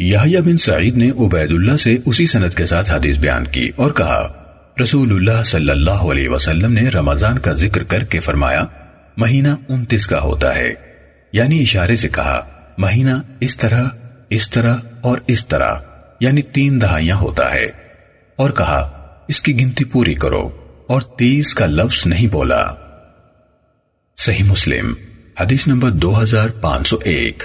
یحییٰ بن سعید نے عبید اللہ سے اسی سند کے ساتھ حدیث بیان کی اور کہا، رسول اللہ صلی اللہ علیہ وسلم نے رمضان کا ذکر کر کے فرمایا، مہینہ انتیس کا ہوتا ہے۔ یعنی اشارے سے کہا، مہینہ اس طرح اس طرح اور اس طرح یعنی تین دہائیاں ہوتا ہے۔ اور کہا، اس کی گنتی پوری کرو اور تیس کا لفظ نہیں بولا۔ صحیح مسلم، حدیث نمبر دو ہزار پانچ سو ایک۔